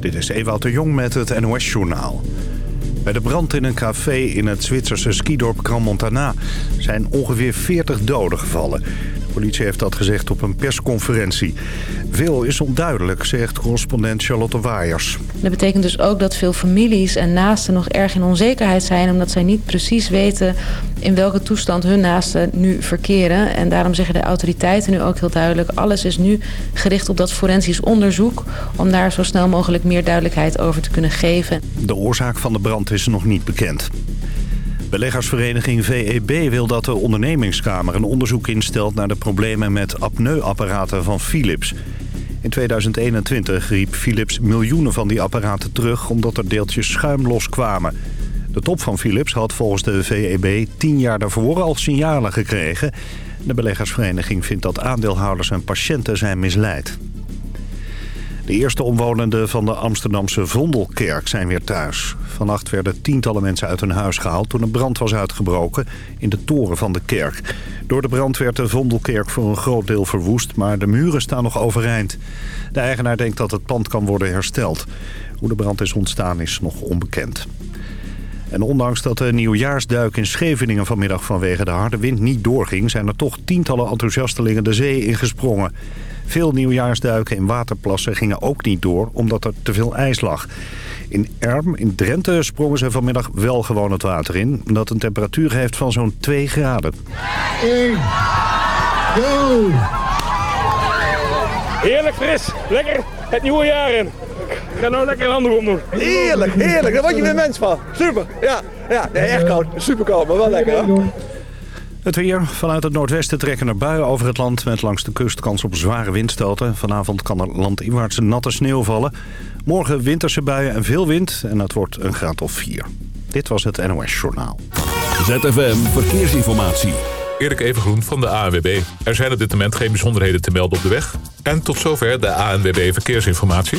Dit is Ewout de Jong met het NOS-journaal. Bij de brand in een café in het Zwitserse skidorp Grand Montana... zijn ongeveer 40 doden gevallen. De politie heeft dat gezegd op een persconferentie. Veel is onduidelijk, zegt correspondent Charlotte Waaiers. Dat betekent dus ook dat veel families en naasten nog erg in onzekerheid zijn... omdat zij niet precies weten in welke toestand hun naasten nu verkeren. En daarom zeggen de autoriteiten nu ook heel duidelijk... alles is nu gericht op dat forensisch onderzoek... om daar zo snel mogelijk meer duidelijkheid over te kunnen geven. De oorzaak van de brand is nog niet bekend. Beleggersvereniging VEB wil dat de ondernemingskamer een onderzoek instelt... naar de problemen met apneuapparaten van Philips. In 2021 riep Philips miljoenen van die apparaten terug... omdat er deeltjes schuim loskwamen. De top van Philips had volgens de VEB tien jaar daarvoor al signalen gekregen. De beleggersvereniging vindt dat aandeelhouders en patiënten zijn misleid. De eerste omwonenden van de Amsterdamse Vondelkerk zijn weer thuis. Vannacht werden tientallen mensen uit hun huis gehaald toen een brand was uitgebroken in de toren van de kerk. Door de brand werd de Vondelkerk voor een groot deel verwoest, maar de muren staan nog overeind. De eigenaar denkt dat het pand kan worden hersteld. Hoe de brand is ontstaan is nog onbekend. En ondanks dat de nieuwjaarsduik in Scheveningen vanmiddag vanwege de harde wind niet doorging... zijn er toch tientallen enthousiastelingen de zee ingesprongen. Veel nieuwjaarsduiken in waterplassen gingen ook niet door omdat er te veel ijs lag. In Erm, in Drenthe, sprongen ze vanmiddag wel gewoon het water in... dat een temperatuur heeft van zo'n 2 graden. 1, go! Heerlijk fris, lekker het nieuwe jaar in. Ik ga nou lekker een handen doen. Heerlijk, heerlijk. Daar word je weer mens van. Super. Ja, ja nee, echt koud. Super koud, maar wel lekker. Het weer. Vanuit het noordwesten trekken er buien over het land... met langs de kust kans op zware windstoten. Vanavond kan er landinwaarts natte sneeuw vallen. Morgen winterse buien en veel wind. En het wordt een graad of 4. Dit was het NOS Journaal. ZFM Verkeersinformatie. Erik Evengroen van de ANWB. Er zijn op dit moment geen bijzonderheden te melden op de weg. En tot zover de ANWB Verkeersinformatie.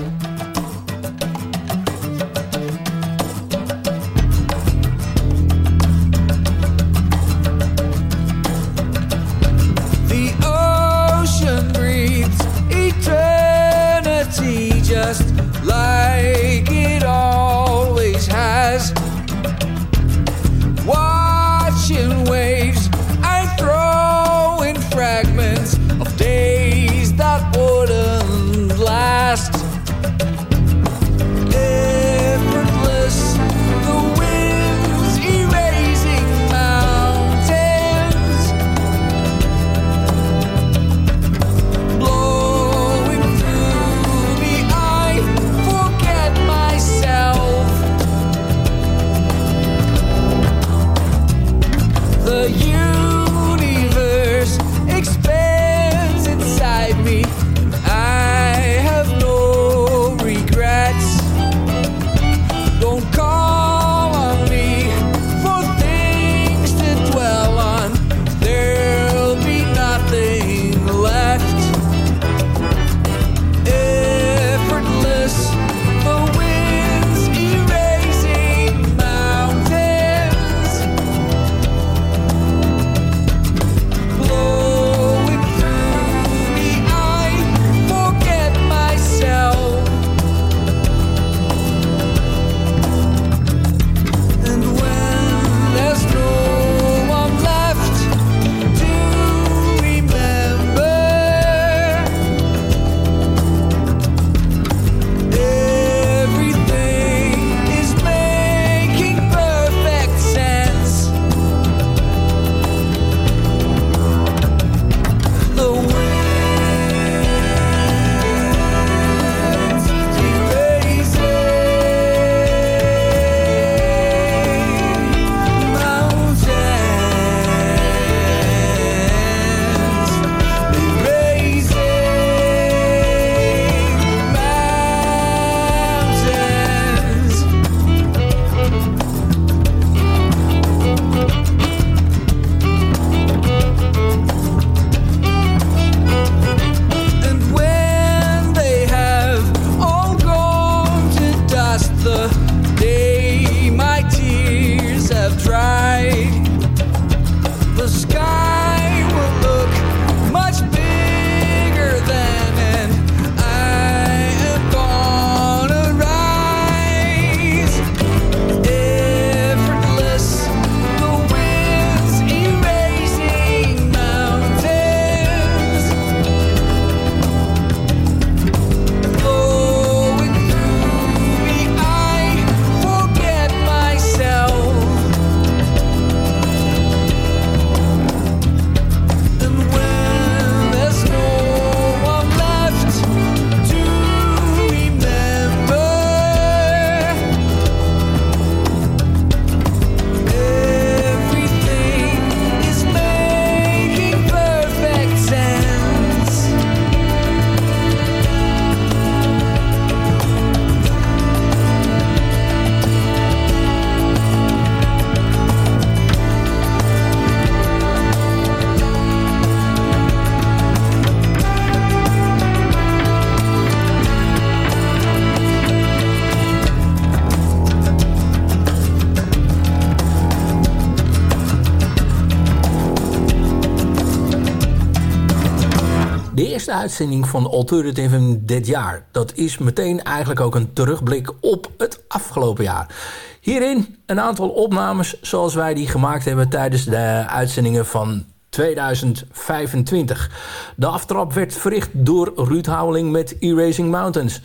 uitzending van Alternative dit jaar. Dat is meteen eigenlijk ook een terugblik op het afgelopen jaar. Hierin een aantal opnames zoals wij die gemaakt hebben tijdens de uitzendingen van 2025. De aftrap werd verricht door Ruud Houweling met Erasing Mountains.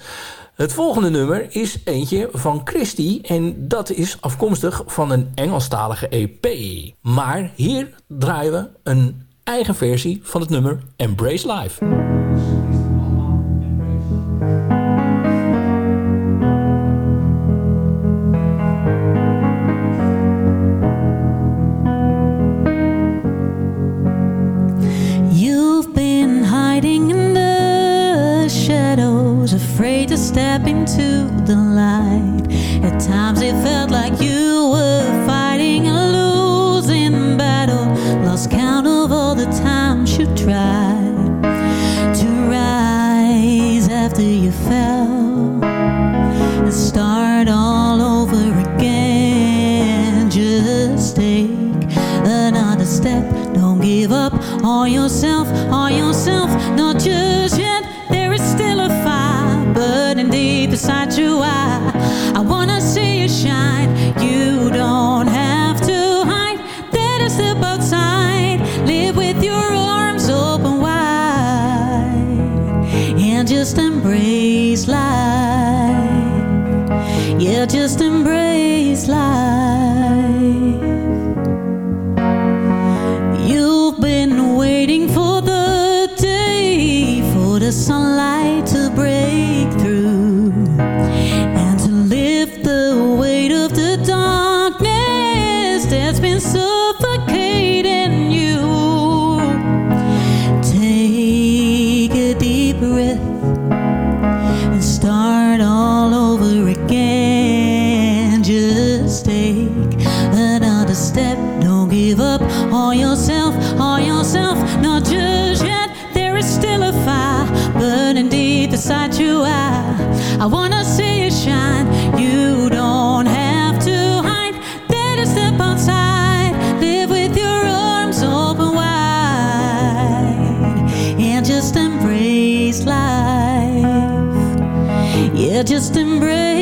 Het volgende nummer is eentje van Christie en dat is afkomstig van een Engelstalige EP. Maar hier draaien we een eigen versie van het nummer Embrace Life. Just embrace.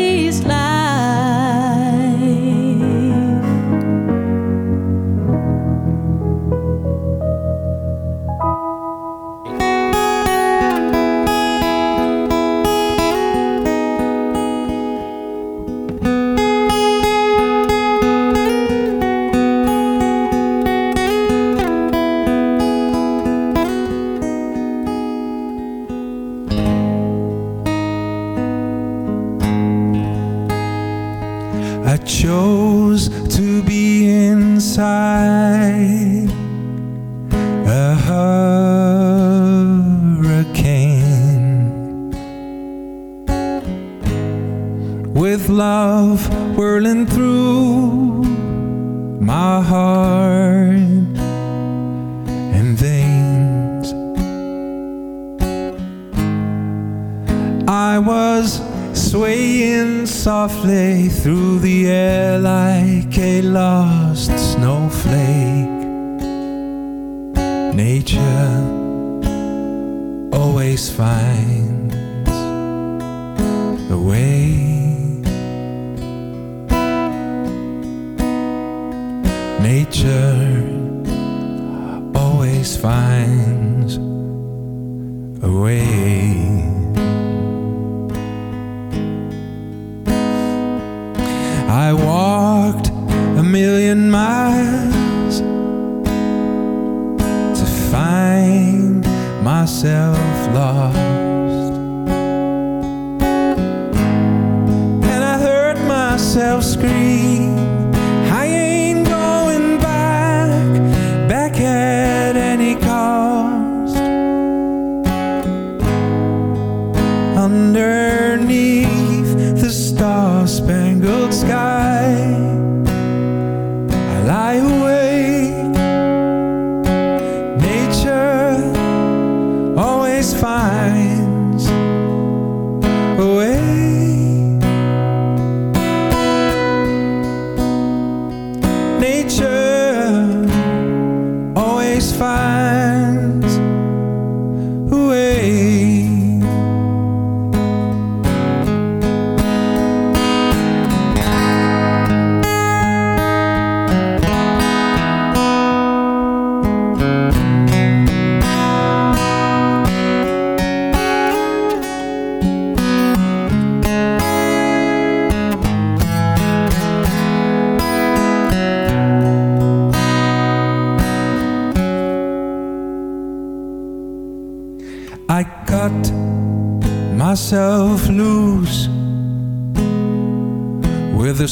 You.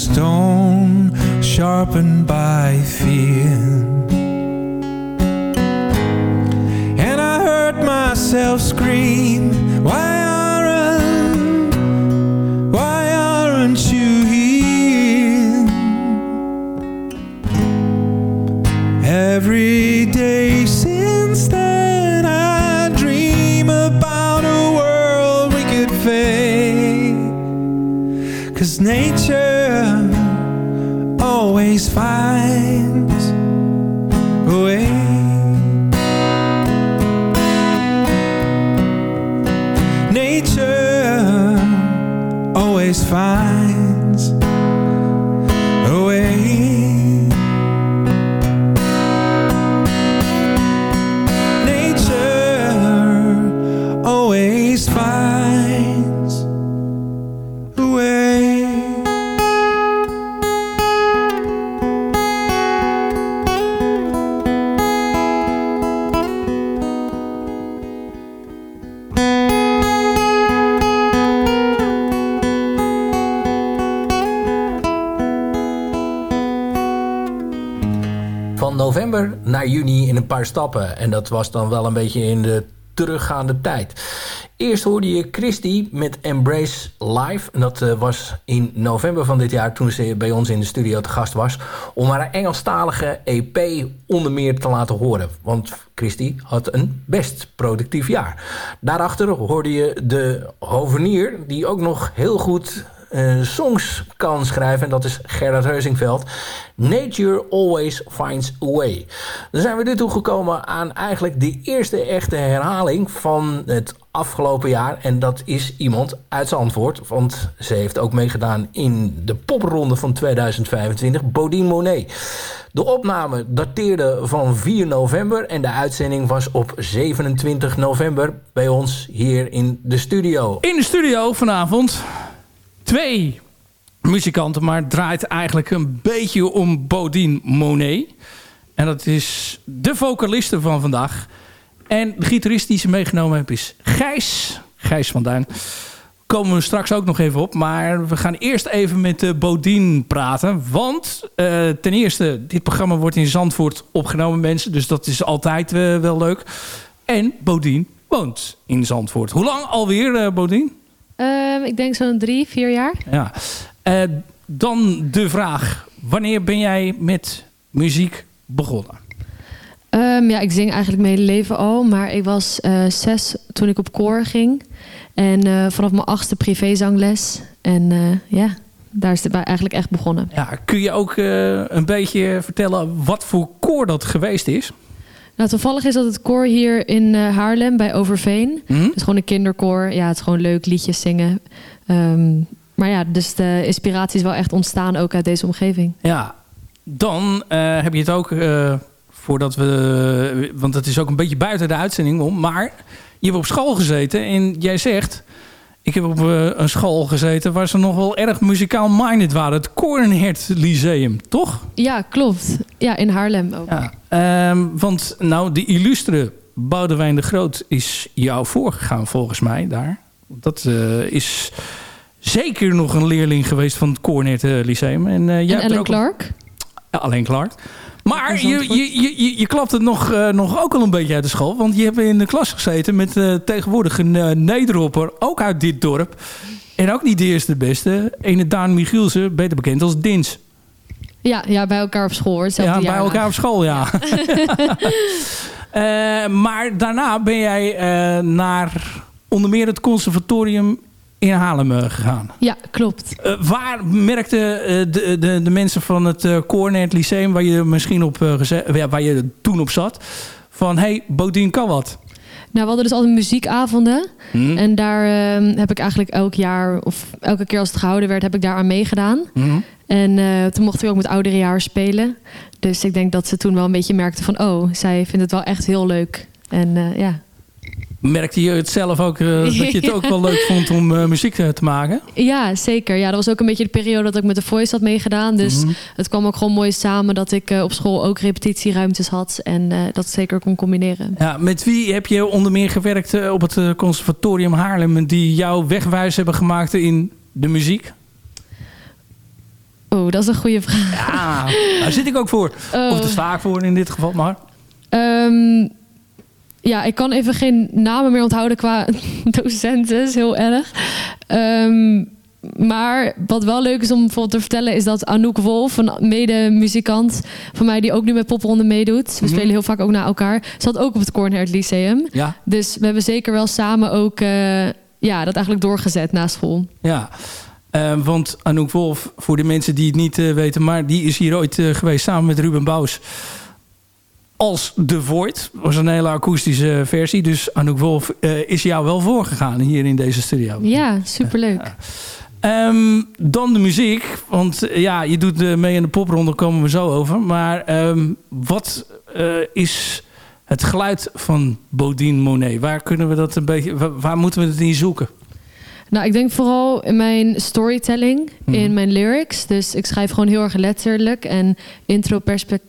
Stone sharpened by fear. And I heard myself scream, always juni in een paar stappen. En dat was dan wel een beetje in de teruggaande tijd. Eerst hoorde je Christy met Embrace Live. En dat eh, was in november van dit jaar toen ze bij ons in de studio te gast was. Om haar Engelstalige EP onder meer te laten horen. Want Christy had een best productief jaar. Daarachter hoorde je de hovenier die ook nog heel goed eh, songs kan schrijven. En dat is Gerard Heusingveld. Nature always finds a way. Dan zijn we nu toegekomen aan eigenlijk de eerste echte herhaling van het afgelopen jaar. En dat is iemand uit Zandvoort. Want ze heeft ook meegedaan in de popronde van 2025. Bodine Monet. De opname dateerde van 4 november. En de uitzending was op 27 november bij ons hier in de studio. In de studio vanavond twee muzikanten, maar het draait eigenlijk een beetje om Bodine Monet. En dat is de vocaliste van vandaag. En de gitarist die ze meegenomen heeft is Gijs. Gijs van Duin. Komen we straks ook nog even op. Maar we gaan eerst even met uh, Bodine praten. Want uh, ten eerste, dit programma wordt in Zandvoort opgenomen, mensen. Dus dat is altijd uh, wel leuk. En Bodine woont in Zandvoort. Hoe lang alweer, Bodine? Um, ik denk zo'n drie, vier jaar. Ja. Uh, dan de vraag. Wanneer ben jij met muziek begonnen? Um, ja, ik zing eigenlijk mijn hele leven al. Maar ik was uh, zes toen ik op koor ging. En uh, vanaf mijn achtste privézangles. En ja, daar is het eigenlijk echt begonnen. Ja, kun je ook een beetje vertellen wat voor koor dat geweest is? Nou, toevallig is dat het koor hier in uh, Haarlem bij Overveen. Hm? Mm? Het is gewoon een kinderkoor. Ja, het is gewoon leuk liedjes zingen. Um, maar ja, dus de inspiratie is wel echt ontstaan ook uit deze omgeving. Ja, dan uh, heb je het ook uh, voordat we... Want het is ook een beetje buiten de uitzending om. Maar je hebt op school gezeten en jij zegt... Ik heb op uh, een school gezeten waar ze nog wel erg muzikaal minded waren. Het Cornhert Lyceum, toch? Ja, klopt. Ja, in Haarlem ook. Ja, um, want nou, de illustre Boudewijn de Groot is jou voorgegaan volgens mij daar. Dat uh, is zeker nog een leerling geweest van het Cornhert uh, Lyceum. En, uh, en Ellen Clark? Ja, alleen Clark. Maar je, je, je, je klapt het nog, uh, nog ook al een beetje uit de school. Want je hebt in de klas gezeten met uh, tegenwoordig een uh, nederhopper. Ook uit dit dorp. En ook niet de eerste de beste. Ene Daan Michielsen, beter bekend als Dins. Ja, ja bij elkaar op school. Hoor. Ja, bij elkaar op school, ja. uh, maar daarna ben jij naar onder meer het conservatorium in Haarlem gegaan. Ja, klopt. Uh, waar merkten de, de, de mensen van het uh, Cornet Lyceum... waar je misschien op ja, waar je toen op zat... van hey, Bodien kan wat? Nou, we hadden dus altijd muziekavonden. Mhm. Mm. En daar uh, heb ik eigenlijk elk jaar... of elke keer als het gehouden werd, heb ik daar aan meegedaan. Mm. En uh, toen mochten we ook met oudere jaar spelen. Dus ik denk dat ze toen wel een beetje merkten van... oh, zij vindt het wel echt heel leuk. En uh, ja... Merkte je het zelf ook uh, dat je het ook wel leuk vond om uh, muziek te maken? Ja, zeker. Ja, dat was ook een beetje de periode dat ik met de Voice had meegedaan. Dus Mhm. mm -hmm. het kwam ook gewoon mooi samen dat ik uh, op school ook repetitieruimtes had. En dat zeker kon combineren. Ja, met wie heb je onder meer gewerkt op het conservatorium Haarlem... die jou wegwijs hebben gemaakt in de muziek? Oh, dat is een goede vraag. Ja, daar zit ik ook voor. Oh. Of sta ik voor in dit geval, maar... Ehm, ja, ik kan even geen namen meer onthouden qua docenten. Dat is heel erg. Ehm, maar wat wel leuk is om bijvoorbeeld te vertellen... is dat Anouk Wolf, een mede-muzikant van mij... die ook nu met popronde meedoet. We Mhm. spelen heel vaak ook na elkaar. Zat ook op het Cornhert Lyceum. Ja. Dus we hebben zeker wel samen ook... eh, ja, dat eigenlijk doorgezet na school. Ja, Eh, want Anouk Wolf, voor de mensen die het niet eh, weten... maar die is hier ooit eh, geweest samen met Ruben Bous... als The Void. Dat was een hele akoestische versie. Dus Anouk Wolf eh, is jou wel voorgegaan hier in deze studio. Ja, superleuk. Ehm, dan de muziek. Want eh, ja, je doet eh, mee in de popronde, daar komen we zo over. Maar ehm, wat is het geluid van Bodine Monet? Waar kunnen we dat een beetje... Waar, waar moeten we het in zoeken? Nou, ik denk vooral in mijn storytelling, in mijn lyrics. Dus ik schrijf gewoon heel erg letterlijk en introperspec-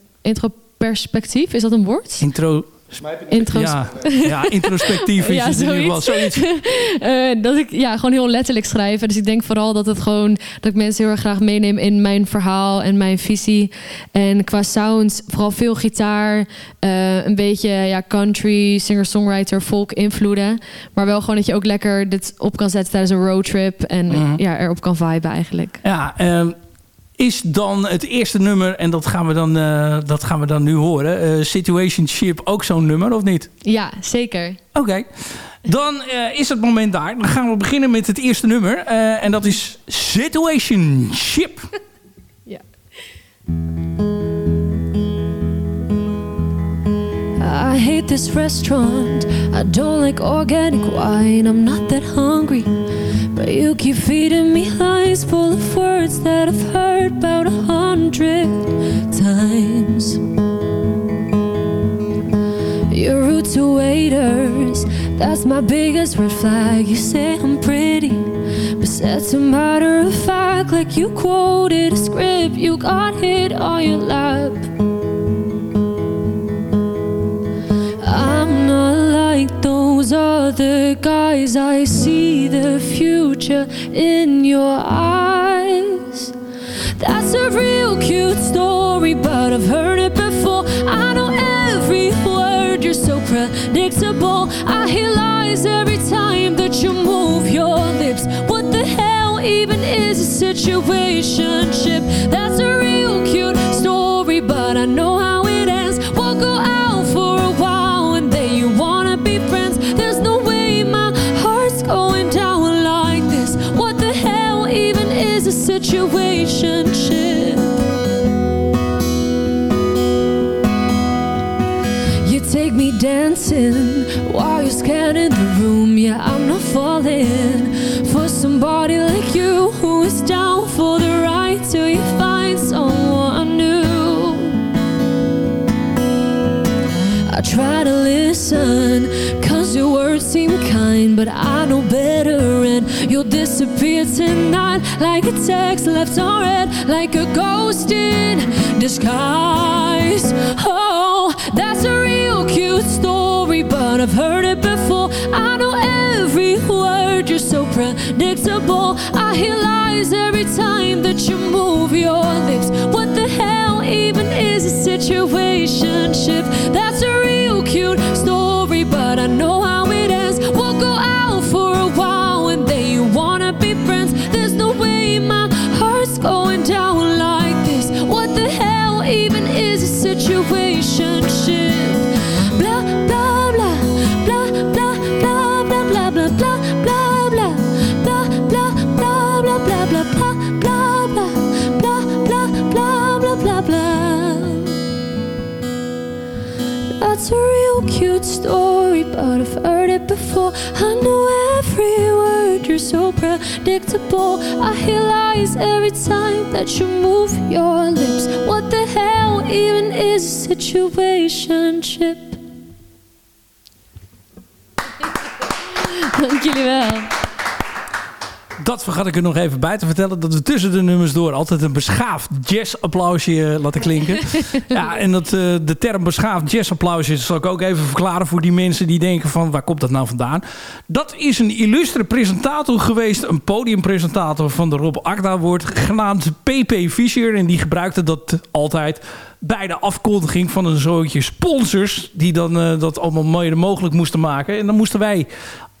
introperspectief. Is dat een woord? Intro... Intros- Ja, ja, introspectief is Ja, het in ieder geval. zoiets. Eh, dat ik ja, gewoon heel letterlijk schrijven. Dus ik denk vooral dat het gewoon dat ik mensen heel erg graag meeneem in mijn verhaal en mijn visie. En qua sounds, vooral veel gitaar, eh, een beetje ja, country, singer-songwriter, folk invloeden. Maar wel gewoon dat je ook lekker dit op kan zetten tijdens een roadtrip en Mhm. ja, erop kan viben eigenlijk. Ja, ehm, is dan het eerste nummer, en dat gaan we dan, eh, dat gaan we dan nu horen... eh, Situationship ook zo'n nummer, of niet? Ja, zeker. Oké. Dan eh, is het moment daar. Dan gaan we beginnen met het eerste nummer. en dat is Situationship. I hate this restaurant. I don't like organic wine. I'm not that hungry. But you keep feeding me lies full of words that I've heard about a hundred times. You're rude to waiters. That's my biggest red flag. You say I'm pretty. But that's a matter of fact. Like you quoted a script you got hit on your lap. Those other guys. I see the future in your eyes. That's a real cute story, but I've heard it before. I know every word, you're so predictable. I hear lies every time that you move your lips. What the hell even is a situationship? That's a real cute story, but I know dancing while you're scanning the room. Yeah, I'm not falling for somebody like you who is down for the ride till you find someone new. I try to listen, cause your words seem kind, but I know better, and you'll disappear tonight like a text left unread, like a ghost in disguise. Oh, that's a cute story, but I've heard it before. I know every word, you're so predictable. I hear lies every time that you move your lips. What the hell even is a situationship? That's a real cute story, I've heard it before. I know every word, you're so predictable. I hear lies every time that you move your lips. What the hell even is a situationship? Vergat ik er nog even bij te vertellen. Dat we tussen de nummers door altijd een beschaafd jazzapplausje eh, laten klinken. ja, en dat, eh, de term beschaafd jazzapplausje zal ik ook even verklaren voor die mensen die denken van waar komt dat nou vandaan. Dat is een illustre presentator geweest. Een podiumpresentator van de Rob Akda wordt genaamd PP Fischer. En die gebruikte dat altijd bij de afkondiging van een zootje sponsors. Die dan eh, dat allemaal mede mogelijk moesten maken. En dan moesten wij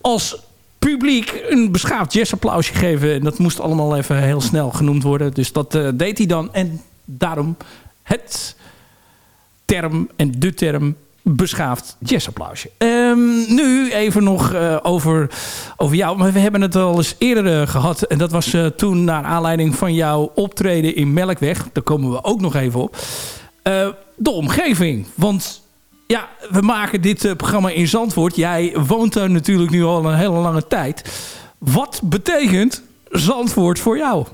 als publiek een beschaafd jazzapplausje geven. En dat moest allemaal even heel snel genoemd worden. Dus dat eh, deed hij dan. En daarom het term en de term beschaafd jazzapplausje. Ehm, nu even nog eh, over, over jou. Maar we hebben het al eens eerder eh, gehad. En dat was toen naar aanleiding van jouw optreden in Melkweg. Daar komen we ook nog even op. De omgeving. Want ja, we maken dit eh, programma in Zandvoort. Jij woont daar natuurlijk nu al een hele lange tijd. Wat betekent Zandvoort voor jou?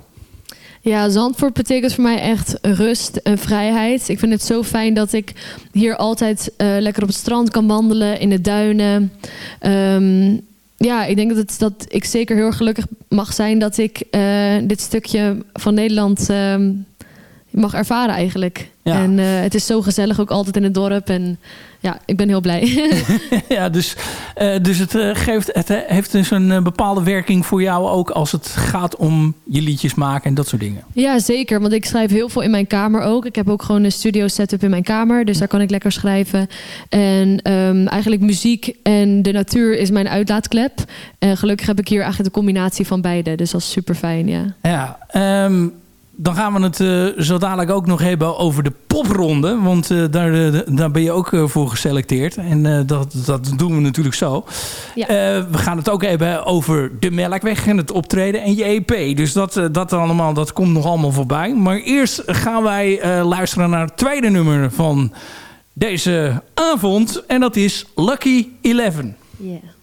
Ja, Zandvoort betekent voor mij echt rust en vrijheid. Ik vind het zo fijn dat ik hier altijd eh, lekker op het strand kan wandelen, in de duinen. Ehm, ja, ik denk dat, dat ik zeker heel gelukkig mag zijn dat ik eh, dit stukje van Nederland ehm, mag ervaren eigenlijk. Ja. En eh, het is zo gezellig ook altijd in het dorp. En ja, ik ben heel blij. ja, dus, eh, dus het, eh, geeft, het heeft dus een bepaalde werking voor jou ook als het gaat om je liedjes maken en dat soort dingen. Ja, zeker. Want ik schrijf heel veel in mijn kamer ook. Ik heb ook gewoon een studio setup in mijn kamer. Dus daar kan ik lekker schrijven. En ehm, eigenlijk muziek en de natuur is mijn uitlaatklep. En gelukkig heb ik hier eigenlijk de combinatie van beide. Dus dat is super fijn, ja. Ja, ehm, dan gaan we het eh, zo dadelijk ook nog hebben over de popronde. Want eh, daar, eh, daar ben je ook voor geselecteerd. En dat, dat doen we natuurlijk zo. Ja. We gaan het ook hebben over de Melkweg en het optreden en je EP. Dus dat, dat allemaal, dat komt nog allemaal voorbij. Maar eerst gaan wij luisteren naar het tweede nummer van deze avond. En dat is Lucky Eleven. Ja. I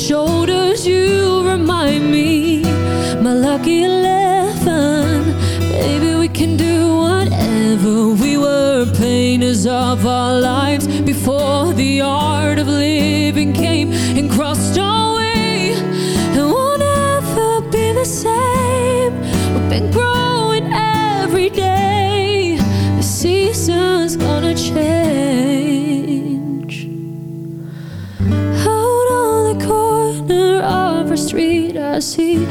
shoulders, you remind me, my lucky eleven. Baby, we can do whatever. We were painters of our lives before the art of living see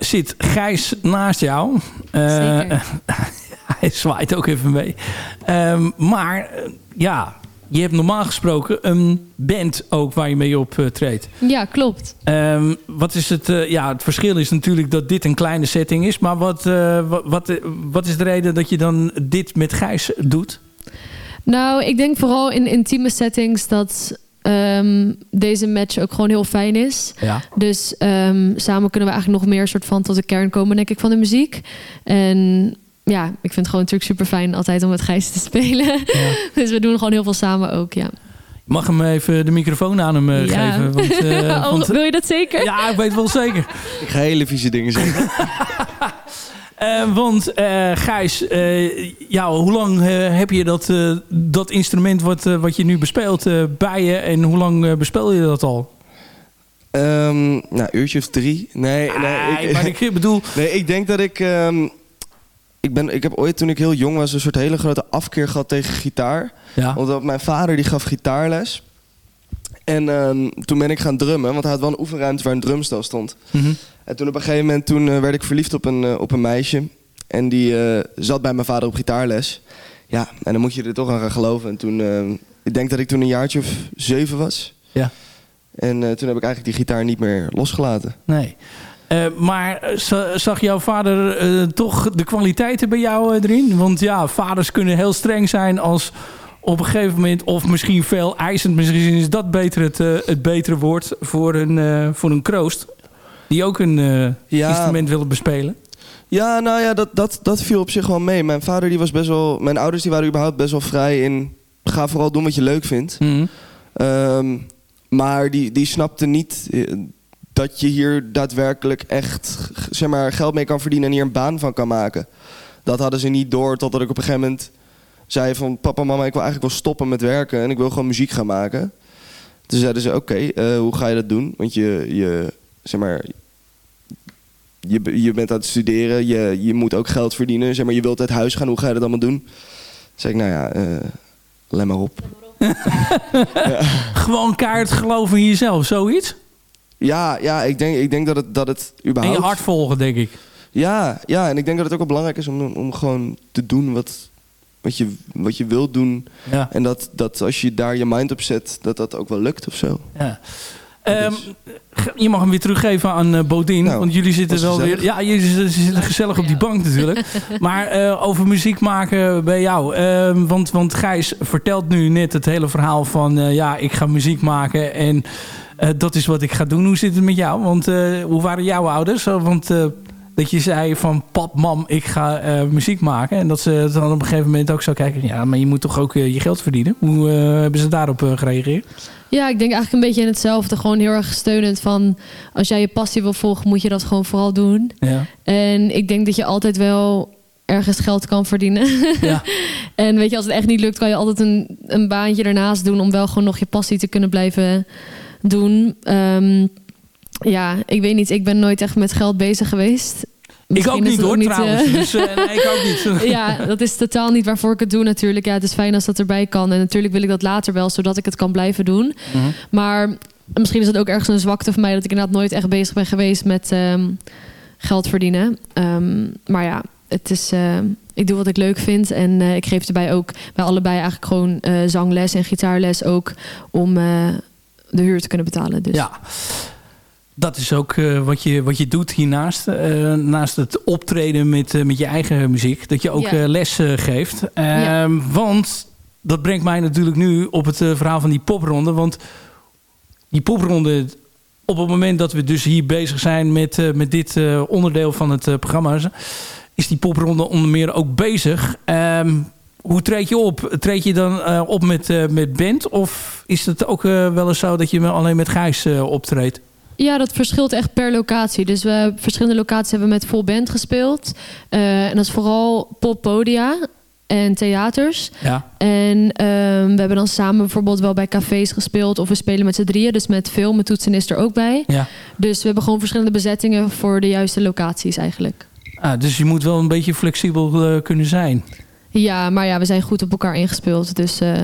zit Gijs naast jou. Eh, Zeker. hij zwaait ook even mee. Ehm, maar eh, ja, je hebt normaal gesproken een band ook waar je mee op eh, treedt. Ja, klopt. Ehm, wat is het, ja, het verschil is natuurlijk dat dit een kleine setting is. Maar wat, wat, wat, wat is de reden dat je dan dit met Gijs doet? Nou, ik denk vooral in intieme settings dat ehm, deze match ook gewoon heel fijn is. Ja. Dus ehm, samen kunnen we eigenlijk nog meer soort van tot de kern komen, denk ik, van de muziek. En ja, ik vind het gewoon natuurlijk super fijn altijd om met Gijs te spelen. dus we doen gewoon heel veel samen ook, ja. Je mag hem even de microfoon aan hem eh, Ja. geven. Want, eh, Oh, want- wil je dat zeker? Ja, ik weet wel zeker. Ik ga hele vieze dingen zeggen. Eh, want eh, Gijs, eh, ja, hoe lang heb je dat, dat instrument wat, wat je nu bespeelt bij je? En hoe lang bespeel je dat al? Ehm nou, uurtje of drie. Nee, nee. Nee, maar ik bedoel... Nee, ik denk dat ik... ehm, ik, ben, ik heb ooit, toen ik heel jong was, een soort hele grote afkeer gehad tegen gitaar. Ja. Omdat mijn vader die gaf gitaarles. En ehm, toen ben ik gaan drummen, want hij had wel een oefenruimte waar een drumstel stond. Mhm. En toen op een gegeven moment toen, eh, werd ik verliefd op een, eh, op een meisje. En die eh, zat bij mijn vader op gitaarles. Ja, en dan moet je er toch aan gaan geloven. En toen, ik denk dat ik toen een jaartje of zeven was. Ja. En toen heb ik eigenlijk die gitaar niet meer losgelaten. Nee. Maar za- zag jouw vader toch de kwaliteiten bij jou erin? Want ja, vaders kunnen heel streng zijn als op een gegeven moment... of misschien veel eisend, misschien is dat beter het, het betere woord... voor een, voor een kroost die ook een eh, Ja. instrument willen bespelen. Ja, nou ja, dat, dat, dat viel op zich wel mee. Mijn vader die was best wel... Mijn ouders die waren überhaupt best wel vrij in... Ga vooral doen wat je leuk vindt. Mhm. Ehm, maar die, die snapte niet eh, dat je hier daadwerkelijk echt zeg maar, geld mee kan verdienen en hier een baan van kan maken. Dat hadden ze niet door totdat ik op een gegeven moment zei van papa, mama, ik wil eigenlijk wel stoppen met werken en ik wil gewoon muziek gaan maken. Toen zeiden ze, oké, eh, hoe ga je dat doen? Want je, je zeg maar, je, je bent aan het studeren, je, je moet ook geld verdienen. Zeg maar, je wilt uit huis gaan, hoe ga je dat allemaal doen? Zei ik, nou ja, eh let maar op. Gewoon kaart geloven in jezelf, zoiets? Ja, ja ik, denk, ik denk dat het, dat het En überhaupt... je hart volgen, denk ik. Ja, ja, en ik denk dat het ook wel belangrijk is om, om gewoon te doen wat, wat, je, wat je wilt doen. Ja. En dat, dat als je daar je mind op zet, dat dat ook wel lukt of zo. Ja. Je mag hem weer teruggeven aan eh Bodien. Nou, want jullie zitten wel weer. Ja, jullie zitten- gezellig op die bank natuurlijk. maar eh, over muziek maken bij jou. Ehm, want, want Gijs vertelt nu net het hele verhaal van eh, ja, ik ga muziek maken en eh, dat is wat ik ga doen. Hoe zit het met jou? Want eh, hoe waren jouw ouders? Want eh, dat je zei van pap, mam, ik ga eh, muziek maken. En dat ze dan op een gegeven moment ook zo kijken. Ja, maar je moet toch ook eh, je geld verdienen. Hoe eh, hebben ze daarop gereageerd? Ja, ik denk eigenlijk een beetje in hetzelfde. Gewoon heel erg steunend van... als jij je passie wil volgen, moet je dat gewoon vooral doen. Ja. En ik denk dat je altijd wel ergens geld kan verdienen. Ja. en weet je, als het echt niet lukt, kan je altijd een, een baantje ernaast doen... om wel gewoon nog je passie te kunnen blijven doen. Ehm, ja, ik weet niet. Ik ben nooit echt met geld bezig geweest. Ik ook niet hoor, niet, trouwens. eh, Dus, eh, nee, ik ook niet. ja, dat is totaal niet waarvoor ik het doe natuurlijk. Ja, het is fijn als dat erbij kan. En natuurlijk wil ik dat later wel, zodat ik het kan blijven doen. Mhm. Maar misschien is het ook ergens een zwakte van mij... dat ik inderdaad nooit echt bezig ben geweest met ehm, geld verdienen. Ehm, maar ja, het is... ehm, ik doe wat ik leuk vind. En eh, ik geef erbij ook bij allebei eigenlijk gewoon eh, zangles en gitaarles ook... om eh, de huur te kunnen betalen. Dus. Ja. Dat is ook eh, wat, je, wat je doet hiernaast. Eh, naast het optreden met, eh, met je eigen muziek. Dat je ook Ja. les geeft. Ehm, Ja. Want dat brengt mij natuurlijk nu op het verhaal van die popronde. Want die popronde... Op het moment dat we dus hier bezig zijn met, met dit onderdeel van het programma... is die popronde onder meer ook bezig. Ehm, hoe treed je op? Treed je dan op met, met band? Of is het ook wel eens zo dat je alleen met Gijs optreedt? Ja, dat verschilt echt per locatie. Dus we verschillende locaties hebben we met full band gespeeld. Eh, en dat is vooral poppodia en theaters. Ja. En ehm, we hebben dan samen bijvoorbeeld wel bij cafés gespeeld. Of we spelen met z'n drieën. Dus met film, met toetsen is er ook bij. Ja. Dus we hebben gewoon verschillende bezettingen voor de juiste locaties eigenlijk. Ah, dus je moet wel een beetje flexibel eh, kunnen zijn. Ja, maar ja, we zijn goed op elkaar ingespeeld. Dus eh,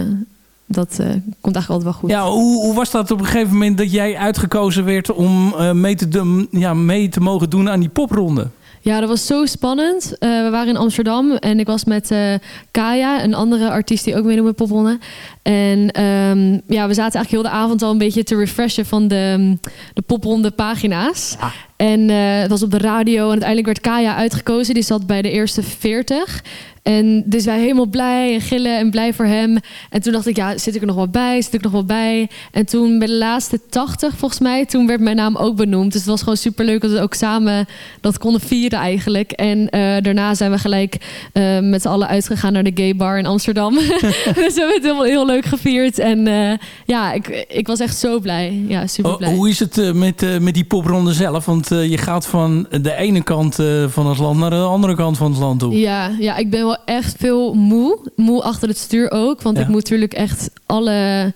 dat eh, komt eigenlijk altijd wel goed. Ja, hoe, hoe was dat op een gegeven moment dat jij uitgekozen werd om eh, mee, te ja, mee te mogen doen aan die popronde? Ja, dat was zo spannend. Eh, we waren in Amsterdam en ik was met eh, Kaya, een andere artiest die ook meedoet met popronde. En ehm, ja, we zaten eigenlijk heel de avond al een beetje te refreshen van de, de popronde pagina's. En eh, het was op de radio en uiteindelijk werd Kaya uitgekozen. Die zat bij de eerste 40. En dus wij helemaal blij en gillen en blij voor hem. En toen dacht ik, ja, zit ik er nog wel bij? Zit ik nog wel bij? En toen bij de laatste 80, volgens mij, toen werd mijn naam ook benoemd. Dus het was gewoon superleuk dat we ook samen dat konden vieren eigenlijk. En eh, daarna zijn we gelijk eh, met z'n allen uitgegaan naar de gay bar in Amsterdam. dus we hebben het helemaal heel leuk gevierd. En eh, ja, ik, ik was echt zo blij. Ja, super Oh, blij. hoe is het met, met die popronde zelf? Want je gaat van de ene kant van het land naar de andere kant van het land toe. Ja, ja, ik ben wel echt veel moe. Moe achter het stuur ook. Want Ja. ik moet natuurlijk echt alle...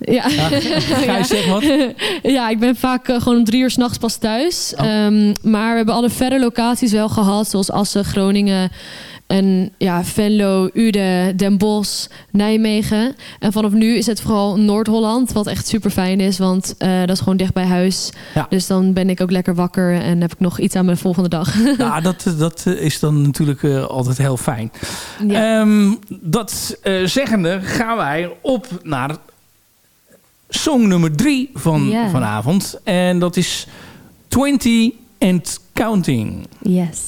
Ja. Gijs, zeg wat. ja, ik ben vaak eh, gewoon om drie uur s'nachts pas thuis. Oh. Ehm, maar we hebben alle verre locaties wel gehad. Zoals Assen, Groningen en ja, Venlo, Uden, Den Bosch, Nijmegen. En vanaf nu is het vooral Noord-Holland. Wat echt super fijn is. Want eh, dat is gewoon dicht bij huis. Ja. Dus dan ben ik ook lekker wakker. En heb ik nog iets aan mijn volgende dag. Ja, dat, dat is dan natuurlijk eh, altijd heel fijn. Ehm, dat eh, zeggende gaan wij op naar song nummer drie van vanavond. En dat is 20 and Counting. Yes.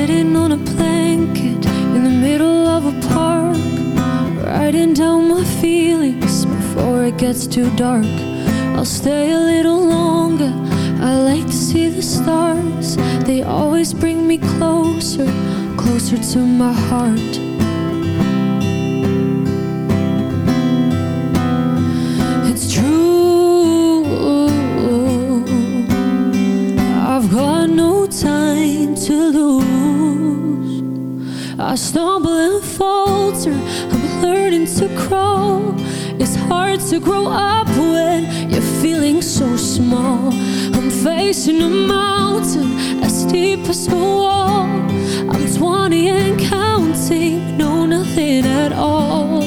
Sitting on a blanket in the middle of a park, writing down my feelings before it gets too dark. I'll stay a little longer. I like to see the stars, they always bring me closer, closer to my heart. I stumble and falter. I'm learning to crawl. It's hard to grow up when you're feeling so small. I'm facing a mountain as steep as a wall. I'm 20 and counting, no, nothing at all.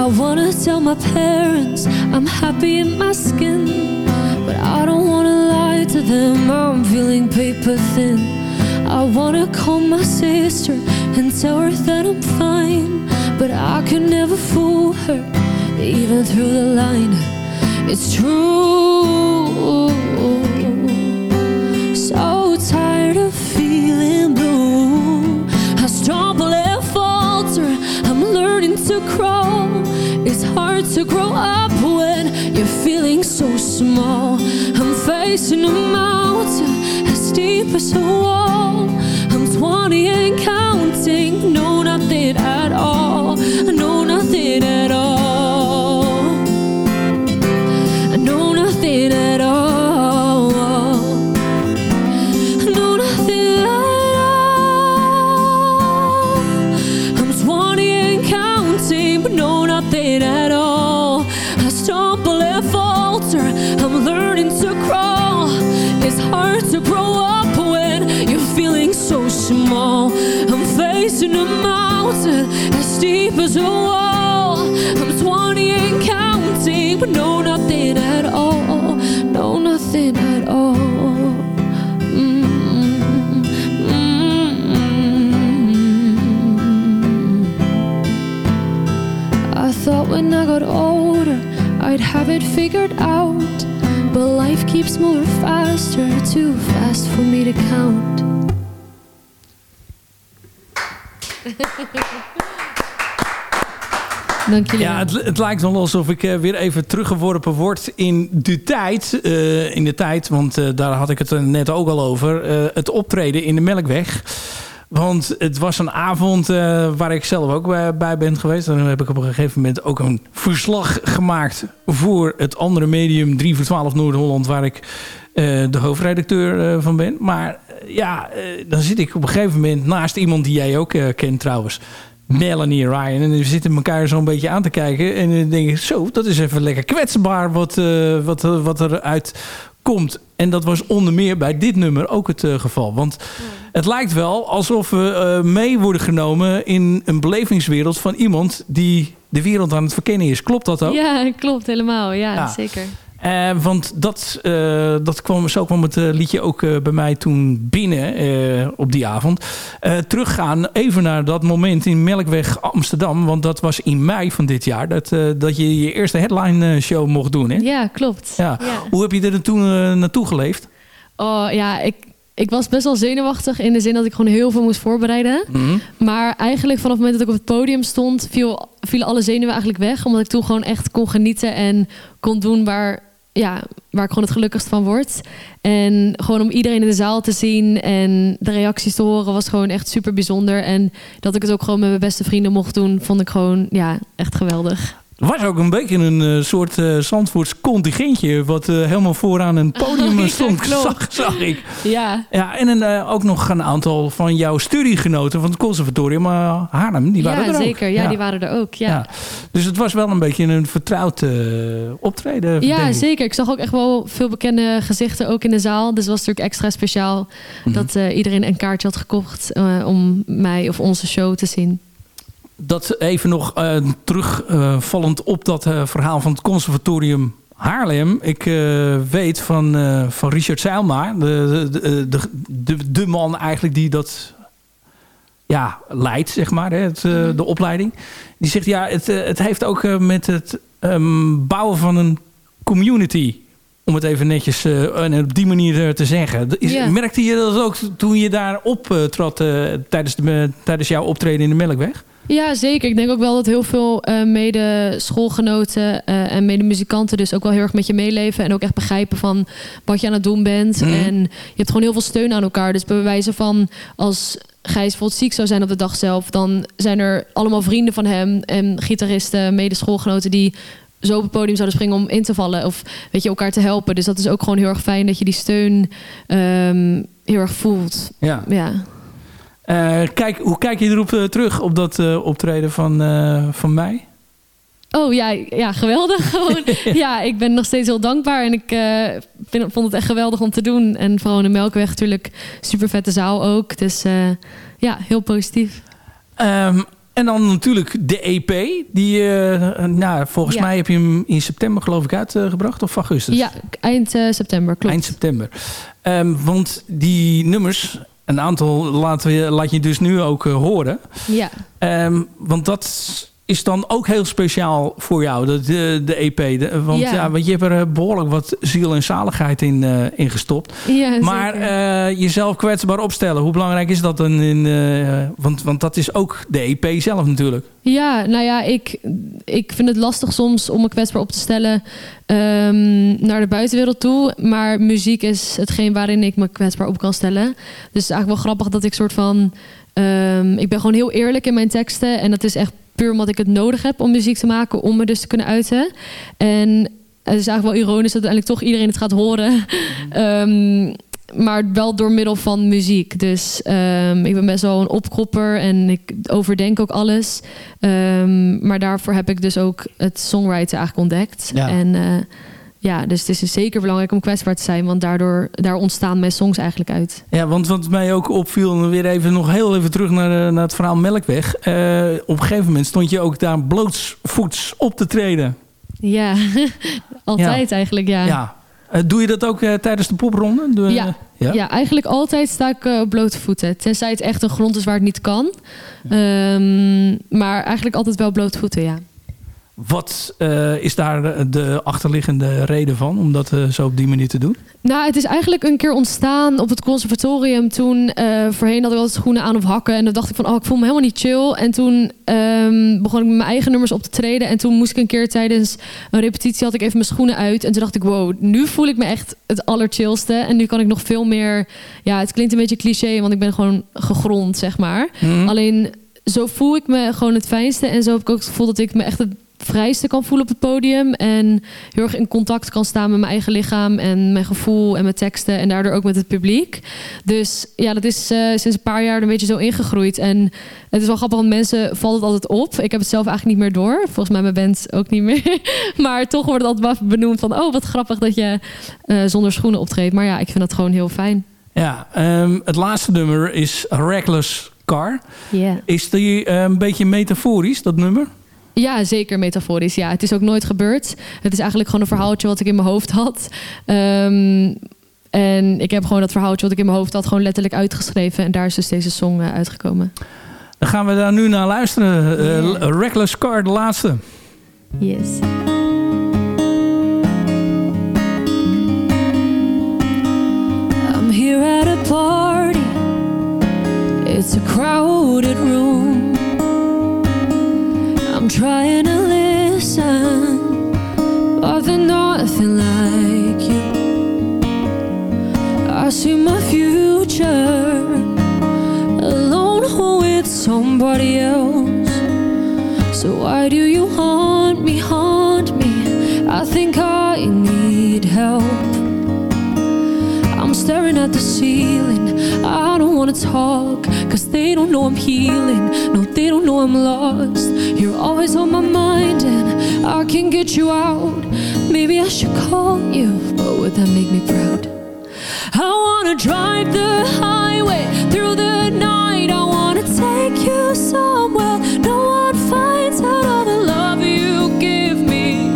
I wanna tell my parents I'm happy in my skin, but I don't wanna lie to them. I'm feeling paper thin. I wanna call my sister and tell her that I'm fine, but I could never fool her, even through the line. It's true. So tired of feeling blue. I stumble and falter. I'm learning to crawl. It's hard to grow up when you're feeling so small. I'm facing a mountain as steep as a wall. A wall. I'm 20 and counting, but no, nothing at all. No, nothing at all. Mm, I thought when I got older, I'd have it figured out. But life keeps moving faster, too fast for me to count. Dank jullie. Ja, het, het lijkt wel alsof ik eh, weer even teruggeworpen word in de tijd. eh, in de tijd, want eh, daar had ik het net ook al over. het optreden in de Melkweg. Want het was een avond waar ik zelf ook bij, bij ben geweest. Dan heb ik op een gegeven moment ook een verslag gemaakt... voor het andere medium 3 voor 12 Noord-Holland... waar ik de hoofdredacteur van ben. Maar ja, dan zit ik op een gegeven moment naast iemand die jij ook kent trouwens. Melanie Ryan. En we zitten elkaar zo een beetje aan te kijken. En dan denk ik, zo, dat is even lekker kwetsbaar wat, eh, wat, eh, wat eruit komt. En dat was onder meer bij dit nummer ook het eh, geval. Want het lijkt wel alsof we mee worden genomen in een belevingswereld van iemand die de wereld aan het verkennen is. Klopt dat ook? Ja, klopt helemaal. Ja, Ja. zeker. Eh, want dat, eh, dat kwam, zo kwam het eh, liedje ook bij mij toen binnen op die avond. Teruggaan even naar dat moment in Melkweg Amsterdam. Want dat was in mei van dit jaar. Dat, dat je je eerste headline show mocht doen. Hè? Ja, klopt. Ja. Ja. Hoe heb je er toen naartoe geleefd? Oh ja, ik, ik was best wel zenuwachtig in de zin dat ik gewoon heel veel moest voorbereiden. Mhm. Maar eigenlijk vanaf het moment dat ik op het podium stond, viel, vielen alle zenuwen eigenlijk weg. Omdat ik toen gewoon echt kon genieten en kon doen waar, ja, waar ik gewoon het gelukkigst van word. En gewoon om iedereen in de zaal te zien en de reacties te horen was gewoon echt super bijzonder. En dat ik het ook gewoon met mijn beste vrienden mocht doen, vond ik gewoon ja, echt geweldig. Was ook een beetje een eh, soort eh Zandvoorts contingentje... wat eh, helemaal vooraan een podium Oh, ja, stond, zag, zag ik. Ja, Ja, en een, ook nog een aantal van jouw studiegenoten van het conservatorium uh, Haarlem. Die waren ja er ook. zeker. Ja, die waren er ook. Ja. Ja. Dus het was wel een beetje een vertrouwd optreden. Ja, ik. zeker. Ik zag ook echt wel veel bekende gezichten ook in de zaal. Dus het was natuurlijk extra speciaal Mhm. dat iedereen een kaartje had gekocht om mij of onze show te zien. Dat even nog eh, terugvallend op dat eh, verhaal van het conservatorium Haarlem. Ik eh, weet van, van Richard Seilma, de, de, de, de, de man eigenlijk die dat ja, leidt, zeg maar, hè, het, eh, de opleiding. Die zegt, ja, het, het heeft ook met het ehm, bouwen van een community... om het even netjes en op die manier te zeggen. Is. Merkte je dat ook toen je daar optrad eh, tijdens, de, tijdens jouw optreden in de Melkweg? Ja, zeker. Ik denk ook wel dat heel veel eh mede schoolgenoten eh, en mede muzikanten dus ook wel heel erg met je meeleven. En ook echt begrijpen van wat je aan het doen bent. Mhm. En je hebt gewoon heel veel steun aan elkaar. Dus bij wijze van als Gijs bijvoorbeeld ziek zou zijn op de dag zelf, dan zijn er allemaal vrienden van hem en gitaristen, mede schoolgenoten die zo op het podium zouden springen om in te vallen. Of weet je, elkaar te helpen. Dus dat is ook gewoon heel erg fijn dat je die steun ehm, heel erg voelt. Ja. Ja. Eh, kijk, hoe kijk je erop eh, terug op dat eh, optreden van, van mij? Oh ja, ja geweldig. Gewoon. ja, ik ben nog steeds heel dankbaar. En ik vind, vond het echt geweldig om te doen. En vooral in de Melkweg natuurlijk super vette zaal ook. Dus ja, heel positief. Ehm, en dan natuurlijk de EP. Die, nou, volgens Ja. mij heb je hem in september geloof ik uitgebracht. Of augustus? Ja, eind september, klopt. Eind september. Ehm, want die nummers, een aantal laten we, laat je dus nu ook eh, horen. Ja. Ehm, want dat is dan ook heel speciaal voor jou, de, de, de EP. De- want, ja. Ja. want je hebt er eh, behoorlijk wat ziel en zaligheid in, eh, in gestopt. Ja, maar eh, jezelf kwetsbaar opstellen, hoe belangrijk is dat dan? In, want, want dat is ook de EP zelf natuurlijk. Ja, nou ja, ik, ik vind het lastig soms om me kwetsbaar op te stellen ehm, naar de buitenwereld toe. Maar muziek is hetgeen waarin ik me kwetsbaar op kan stellen. Dus het is eigenlijk wel grappig dat ik soort van... ehm, ik ben gewoon heel eerlijk in mijn teksten. En dat is echt puur omdat ik het nodig heb om muziek te maken. Om me dus te kunnen uiten. En het is eigenlijk wel ironisch dat uiteindelijk toch iedereen het gaat horen. Ehm, maar wel door middel van muziek. Dus ehm, ik ben best wel een opkropper en ik overdenk ook alles. Ehm, maar daarvoor heb ik dus ook het songwriten eigenlijk ontdekt. Ja. En eh, ja, dus het is dus zeker belangrijk om kwetsbaar te zijn, want daardoor daar ontstaan mijn songs eigenlijk uit. Ja, want wat mij ook opviel, en weer even nog heel even terug naar, eh, naar het verhaal Melkweg. Eh, op een gegeven moment stond je ook daar blootsvoets op te treden. Ja, altijd eigenlijk, ja. Ja. Eh, doe je dat ook tijdens de popronde? Ja. ja? Ja? eigenlijk altijd sta ik op blote voeten. Tenzij het echt een grond is waar het niet kan. Ehm, maar eigenlijk altijd wel blote voeten, ja. Wat eh, is daar de- de achterliggende reden van om dat eh, zo op die manier te doen? Nou, het is eigenlijk een keer ontstaan op het conservatorium. Toen eh, voorheen had ik altijd schoenen aan of hakken. En dan dacht ik van, oh, ik voel me helemaal niet chill. En toen ehm, begon ik met mijn eigen nummers op te treden. En toen moest ik een keer tijdens een repetitie had ik even mijn schoenen uit. En toen dacht ik, wow, nu voel ik me echt het allerchillste. En nu kan ik nog veel meer... Ja, het klinkt een beetje cliché, want ik ben gewoon gegrond, zeg maar. Mhm. Alleen zo voel ik me gewoon het fijnste. En zo heb ik ook het gevoel dat ik me echt het vrijste kan voelen op het podium. En heel erg in contact kan staan met mijn eigen lichaam en mijn gevoel en mijn teksten. En daardoor ook met het publiek. Dus ja, dat is eh, sinds een paar jaar een beetje zo ingegroeid. En het is wel grappig, want mensen valt het altijd op. Ik heb het zelf eigenlijk niet meer door. Volgens mij mijn band ook niet meer. maar toch wordt het altijd benoemd van... oh, wat grappig dat je eh, zonder schoenen optreedt. Maar ja, ik vind dat gewoon heel fijn. Ja, ehm, het laatste nummer is Reckless Car. Ja. Is die eh, een beetje metaforisch, dat nummer? Ja, zeker metaforisch. Ja, het is ook nooit gebeurd. Het is eigenlijk gewoon een verhaaltje wat ik in mijn hoofd had. Ehm, en ik heb gewoon dat verhaaltje wat ik in mijn hoofd had... gewoon letterlijk uitgeschreven. En daar is dus deze song eh, uitgekomen. Dan gaan we daar nu naar luisteren. Eh, Reckless Car, de laatste. Yes. I'm here at a party. It's a crowded room. Trying to listen, but they're nothing like you. I see my future alone with somebody else. So why do you haunt me, haunt me? I think I need help. I'm staring at the ceiling. I don't wanna talk, cause they don't know I'm healing. No, they don't know I'm lost. You're always on my mind, and I can get you out. Maybe I should call you, but would that make me proud? I wanna drive the highway through the night. I wanna take you somewhere no one finds out all the love you give me.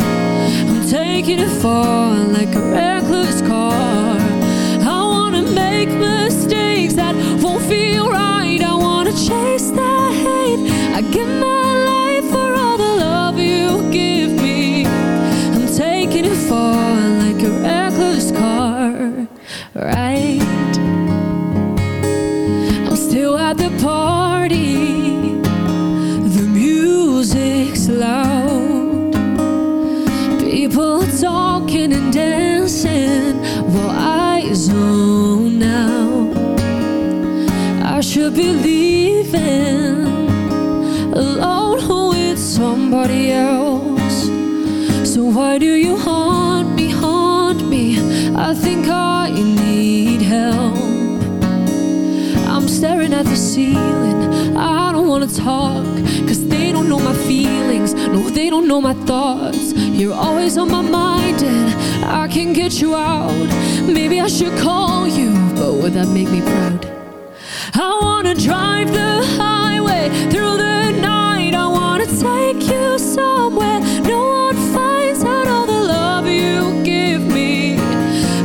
I'm taking it far like a reckless car. Leaving alone with somebody else. So why do you haunt me, haunt me? I think I need help. I'm staring at the ceiling. I don't wanna talk, cause they don't know my feelings. No, they don't know my thoughts. You're always on my mind, and I can get you out. Maybe I should call you, but would that make me proud? I wanna drive the highway through the night. I wanna take you somewhere no one finds out all the love you give me.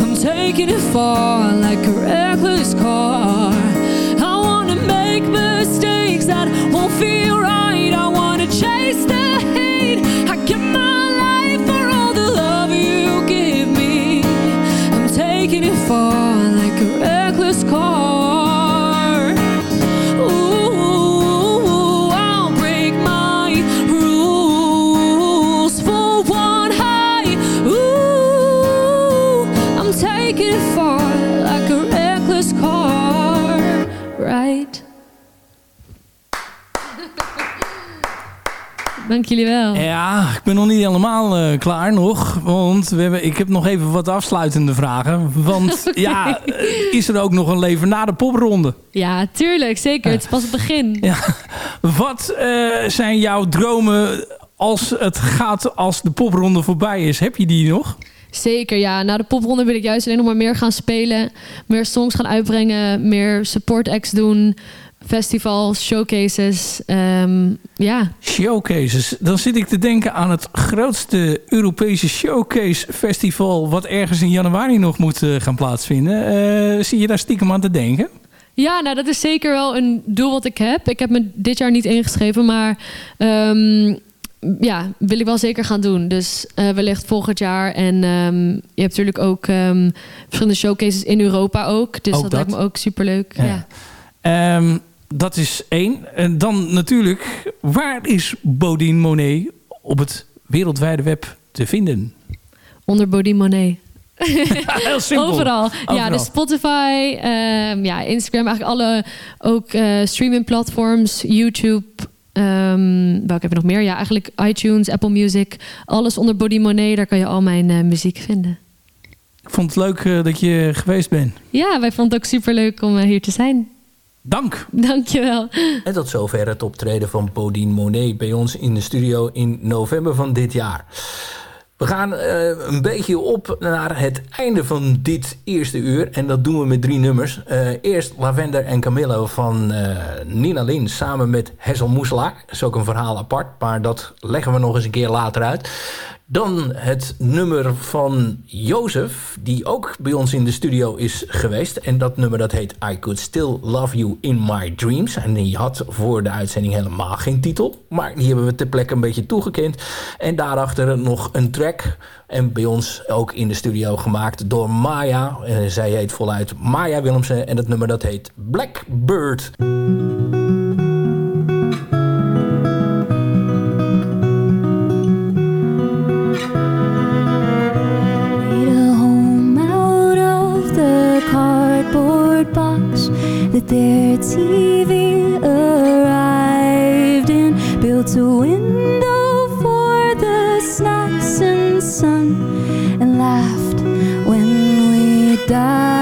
I'm taking it far like a reckless car. Dank jullie wel. Ja, ik ben nog niet helemaal eh, klaar nog. Want we hebben, ik heb nog even wat afsluitende vragen. Want ja, eh, is er ook nog een leven na de popronde? Ja, tuurlijk. Zeker. Het is pas het begin. Ja. Wat eh, zijn jouw dromen als het gaat als de popronde voorbij is? Heb je die nog? Zeker, ja. Na de popronde wil ik juist alleen nog maar meer gaan spelen. Meer songs gaan uitbrengen. Meer support acts doen. Festivals, showcases. ehm, ja. Showcases. Dan zit ik te denken aan het grootste Europese showcase festival... wat ergens in januari nog moet eh, gaan plaatsvinden. Eh, zie je daar stiekem aan te denken? Ja, nou dat is zeker wel een doel wat ik heb. Ik heb me dit jaar niet ingeschreven, maar ehm, ja, wil ik wel zeker gaan doen. Dus eh, wellicht volgend jaar. En ehm, je hebt natuurlijk ook verschillende showcases in Europa ook. Dus Ook dat, dat. lijkt me ook superleuk. Ja. Ja. Dat is één. En dan natuurlijk, waar is Bodine Monet op het wereldwijde web te vinden? Onder Bodie Monet. Heel simpel. Overal. Ja, dus Spotify, ehm, ja, Instagram, eigenlijk alle ook eh streaming platforms, YouTube, Ehm welke heb nog meer? Ja, eigenlijk iTunes, Apple Music. Alles onder Body Monet. Daar kan je al mijn eh, muziek vinden. Ik vond het leuk eh, dat je geweest bent. Ja, wij vonden het ook super leuk om hier te zijn. Dank. Dankjewel. En tot zover het optreden van Bodine Monet bij ons in de studio in november van dit jaar. We gaan eh, een beetje op naar het einde van dit eerste uur. En dat doen we met drie nummers. Eh, eerst Lavender en Camillo van eh, Nina Lin samen met Hessel Moeselaar. Dat is ook een verhaal apart, maar dat leggen we nog eens een keer later uit. Dan het nummer van Jozef, die ook bij ons in de studio is geweest. En dat nummer dat heet I Could Still Love You In My Dreams. En die had voor de uitzending helemaal geen titel. Maar die hebben we ter plekke een beetje toegekend. En daarachter nog een track. En bij ons ook in de studio gemaakt door Maya. Eh, zij heet voluit Maya Willemsen. En dat nummer dat heet Blackbird. Their TV arrived and Built a window for the snacks and sun, and laughed when we dive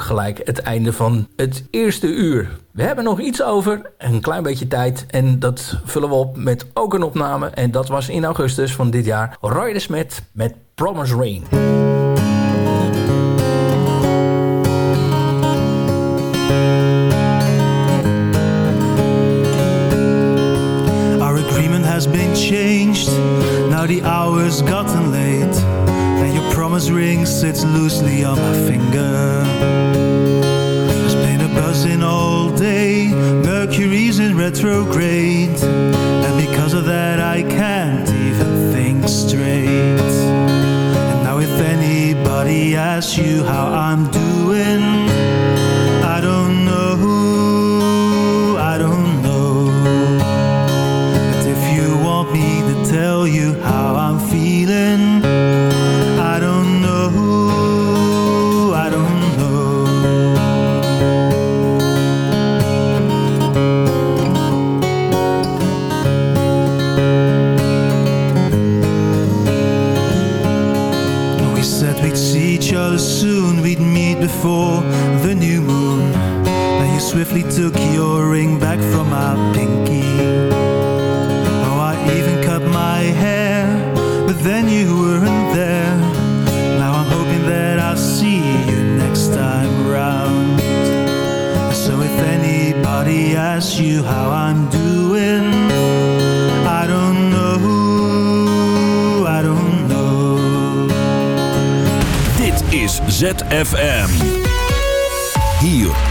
gelijk het einde van het eerste uur. We hebben nog iets over, een klein beetje tijd. En dat vullen we op met ook een opname. En dat was in augustus van dit jaar. Roy de Smet met Promise Rain. Our agreement has been changed. Now the hour's gotten late. Promise ring sits loosely on my finger. There's been a buzzing all day. Mercury's in retrograde. And because of that, I can't even think straight. And now, if anybody asks you how I'm doing, swiftly took your ring back from my pinky. Oh, I even cut my hair, but then you weren't there. Now I'm hoping that I'll see you next time round. So if anybody asks you how I'm doing, I don't know, I don't know. Dit is ZFM.